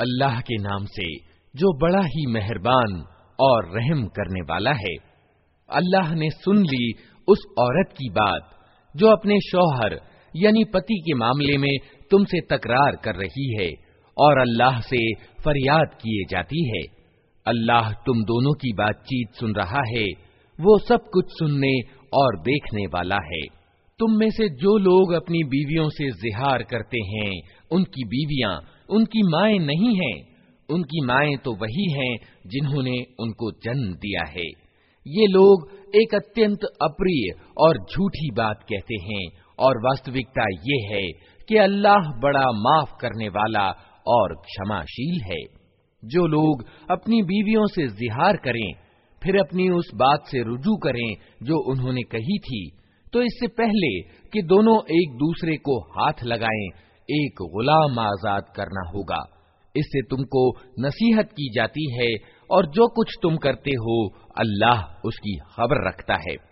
अल्लाह के नाम से, जो बड़ा ही मेहरबान और रहम करने वाला है। अल्लाह ने सुन ली उस औरत की बात, जो अपने शौहर, यानी पति के मामले में तुमसे तकरार कर रही है, और अल्लाह से फरियाद किए जाती है। अल्लाह तुम दोनों की बातचीत सुन रहा है, वो सब कुछ सुनने और देखने वाला है। तुम में से जो लोग अपनी बीवियों से जिहार करते हैं, उनकी बीवियाँ, उनकी माए नहीं हैं। उनकी माए तो वही हैं जिन्होंने उनको जन्म दिया है। ये लोग एक अत्यंत अप्रिय और झूठी बात कहते हैं और वास्तविकता ये है कि अल्लाह बड़ा माफ़ करने वाला और क्षमाशील है। जो लोग अपनी बीवियों से जिहार करें, फिर अपनी उस बात से रुजू करें जो उन्होंने कही थी तो इससे पहले कि दोनों एक दूसरे को हाथ लगाएँ, एक गुलाम आज़ाद करना होगा। इससे तुमको नसीहत की जाती है और जो कुछ तुम करते हो, अल्लाह उसकी खबर रखता है।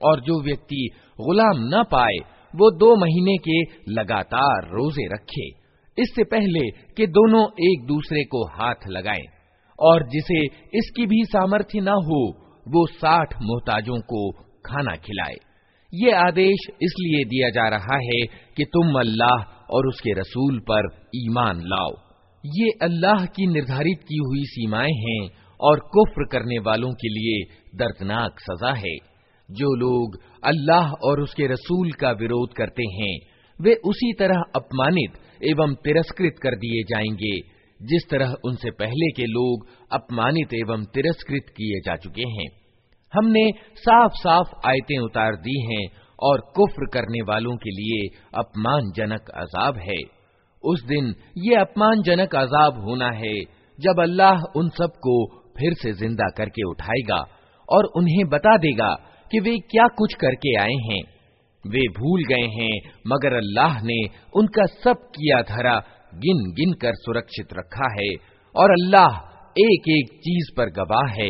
और जो व्यक्ति गुलाम न पाए वो दो महीने के लगातार रोजे रखे इससे पहले कि दोनों एक दूसरे को हाथ लगाएं और जिसे इसकी भी सामर्थ्य न हो, वो साठ मोहताजों को खाना खिलाए। ये आदेश इसलिए दिया जा रहा है कि तुम अल्लाह और उसके रसूल पर ईमान लाओ। ये अल्लाह की निर्धारित की हुई सीमाएँ हैं और कुफ्र करने वालों के लिए दर्दनाक सजा है। जो लोग अल्लाह और उसके रसूल का विरोध करते हैं, वे उसी तरह अपमानित एवं तिरस्कृत कर दिए जाएँगे जिस तरह उनसे पहले के लोग अपमानित एवं तिरस्कृत किए जा चुके हैं। हमने साफ़ साफ़ आयतें उतार दी हैं और कुफ्र करने वालों के लिए अपमानजनक अजाब है। उस दिन ये अपमानजनक अजाब होना है जब अल्लाह उन सबको फिर से ज़िंदा करके उठाएगा और उन्हें बता देगा कि वे क्या कुछ करके आए हैं। वे भूल गए हैं, मगर अल्लाह ने उनका सब किया धरा गिन गिन कर सुरक्षित रखा है और अल्लाह एक एक चीज़ पर गवाह है।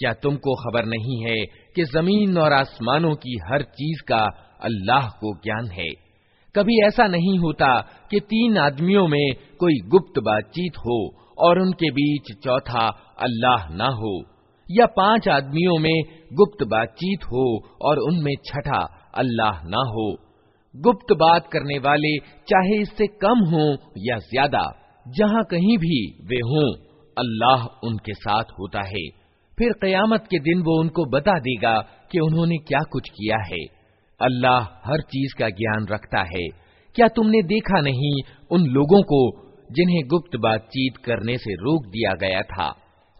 क्या तुमको खबर नहीं है कि ज़मीन और आसमानों की हर चीज़ का अल्लाह को ज्ञान है? कभी ऐसा नहीं होता कि तीन आदमियों में कोई गुप्त बातचीत हो और उनके बीच चौथा अल्लाह ना हो, या पाँच आदमियों में गुप्त बातचीत हो और उनमें छठा अल्लाह ना हो। गुप्त बात करने वाले चाहे इससे कम हो या ज़्यादा, जहाँ कहीं भी वे हों, अल्लाह उनके साथ होता है। फिर कयामत के दिन वो उनको बता देगा कि उन्होंने क्या कुछ किया है। अल्लाह हर चीज़ का ज्ञान रखता है। क्या तुमने देखा नहीं उन लोगों को जिन्हें गुप्त बातचीत करने से रोक दिया गया था?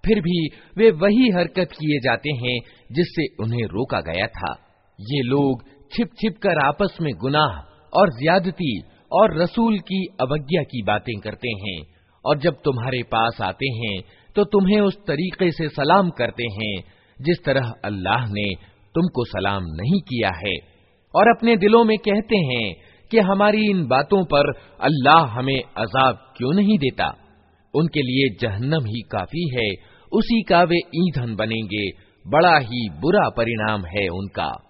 फिर भी वे वही हरकत किए जाते हैं जिससे उन्हें रोका गया था। ये लोग छिप छिप कर आपस में गुनाह और ज्यादती और रसूल की अवज्ञा की बातें करते हैं और जब तुम्हारे पास आते हैं तो तुम्हें उस तरीके से सलाम करते हैं, जिस तरह अल्लाह ने तुमको सलाम नहीं किया है। और अपने दिलों में कहते हैं कि हमारी इन बातों पर अल्लाह हमें अजाब क्यों नहीं देता? उनके लिए जहन्नम ही काफ़ी है, उसी का वे ईंधन बनेंगे, बड़ा ही बुरा परिणाम है उनका।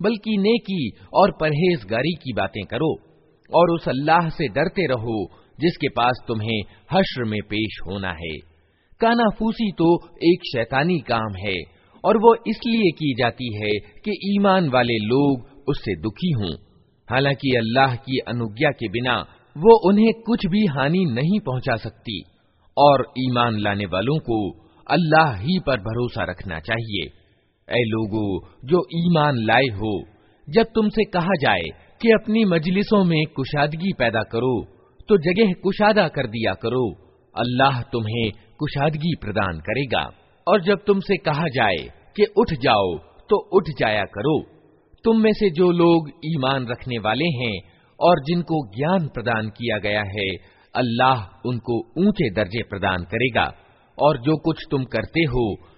बल्कि नेकी और परहेजगारी की बातें करो और उस अल्लाह से डरते रहो, जिसके पास तुम्हें हश्र में पेश होना है। कानाफूसी तो एक शैतानी काम है और वो इसलिए की जाती है कि ईमान वाले लोग उससे दुखी हों। हालाँकि अल्लाह की अनुज्ञा के बिना वो उन्हें कुछ भी हानि नहीं पहुँचा सकती, और ईमान लाने वालों को अल्लाह ही पर भरोसा रखना चाहिए। ऐ लोगो, जो ईमान लाए हो, जब तुमसे कहा जाए कि अपनी मजलिसों में कुशादगी पैदा करो तो जगह कुशादा कर दिया करो। अल्लाह तुम्हें कुशादगी प्रदान करेगा। और जब तुमसे कहा जाए कि उठ जाओ तो उठ जाया करो। तुम में से जो लोग ईमान रखने वाले हैं और जिनको ज्ञान प्रदान किया गया है, अल्लाह उनको ऊँचे दर्जे प्रदान करेगा। और जो कुछ तुम करते हो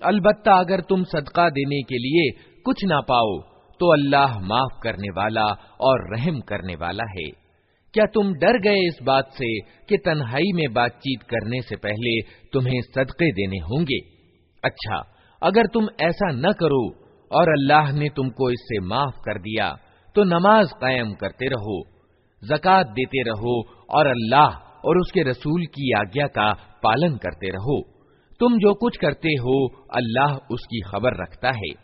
अलबत्ता अगर तुम सदका देने के लिए कुछ ना पाओ तो अल्लाह माफ़ करने वाला और रहम करने वाला है। क्या तुम डर गए इस बात से कि तन्हाई में बातचीत करने से पहले तुम्हें सदके देने होंगे? अच्छा अगर तुम ऐसा न करो और अल्लाह ने तुमको इससे माफ़ कर दिया तो नमाज़ कायम करते रहो, जक़ात देते रहो और अल्लाह और उसके रसूल की आज्ञा का पालन करते रहो। तुम जो कुछ करते हो अल्लाह उसकी खबर रखता है।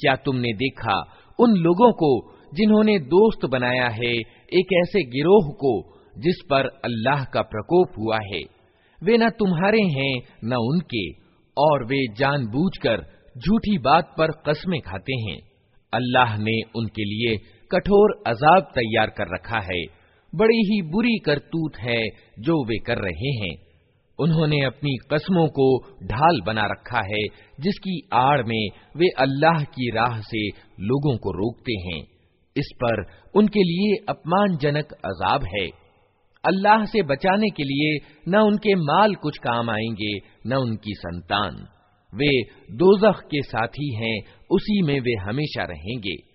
क्या तुमने देखा उन लोगों को जिन्होंने दोस्त बनाया है एक ऐसे गिरोह को जिस पर अल्लाह का प्रकोप हुआ है वे न तुम्हारे हैं न उनके और वे जानबूझकर झूठी बात पर कस्में खाते हैं अल्लाह ने उनके लिए कठोर अजाब तैयार कर रखा है, बड़ी ही बुरी करतूत है जो वे कर रहे हैं। उन्होंने अपनी कस्मों को ढाल बना रखा है, जिसकी आड़ में वे अल्लाह की राह से लोगों को रोकते हैं। इस पर उनके लिए अपमानजनक अजाब है। अल्लाह से बचाने के लिए न उनके माल कुछ काम आएँगे, न उनकी संतान। वे दोजख के साथी हैं, उसी में वे हमेशा रहेंगे।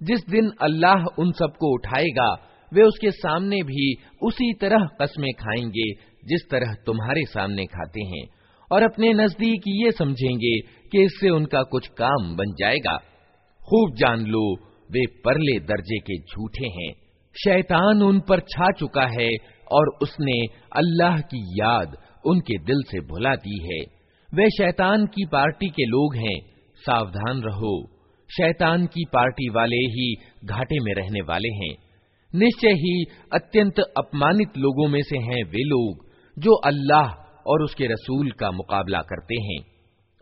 जिस दिन अल्लाह उन सबको उठाएगा वे उसके सामने भी उसी तरह कस्में खाएंगे जिस तरह तुम्हारे सामने खाते हैं और अपने नजदीक ये समझेंगे कि इससे उनका कुछ काम बन जाएगा खूब जान लो वे परले दर्जे के झूठे हैं शैतान उन पर छा चुका है और उसने अल्लाह की याद उनके दिल से भुला दी है वे शैतान की पार्टी के लोग हैं, सावधान रहो। शैतान की पार्टी वाले ही घाटे में रहने वाले हैं। निश्चय ही अत्यंत अपमानित लोगों में से हैं वे लोग, जो अल्लाह और उसके रसूल का मुकाबला करते हैं।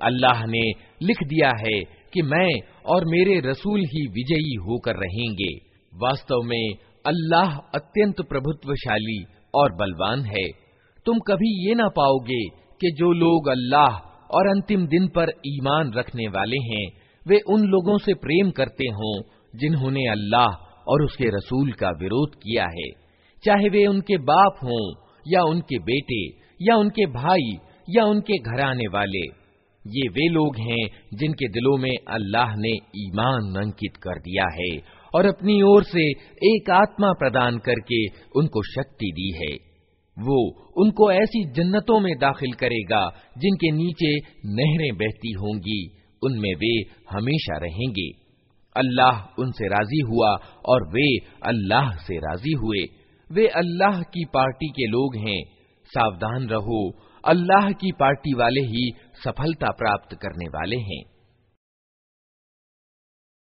अल्लाह ने लिख दिया है कि मैं और मेरे रसूल ही विजयी होकर रहेंगे। वास्तव में अल्लाह अत्यंत प्रभुत्वशाली और बलवान है। तुम कभी ये ना पाओगे कि जो लोग अल्लाह और अंतिम दिन पर ईमान रखने वाले हैं, वे उन लोगों से प्रेम करते हों जिन्होंने अल्लाह और उसके रसूल का विरोध किया है। चाहे वे उनके बाप हों या उनके बेटे या उनके भाई या उनके घराने वाले। ये वे लोग हैं जिनके दिलों में अल्लाह ने ईमान अंकित कर दिया है और अपनी ओर से एक आत्मा प्रदान करके उनको शक्ति दी है। वो उनको ऐसी जन्नतों में दाखिल करेगा जिनके नीचे नहरें बहती होंगी। उनमें वे हमेशा रहेंगे। अल्लाह उनसे राज़ी हुआ और वे अल्लाह से राज़ी हुए। वे अल्लाह की पार्टी के लोग हैं। सावधान रहो अल्लाह की पार्टी वाले ही सफलता प्राप्त करने वाले हैं।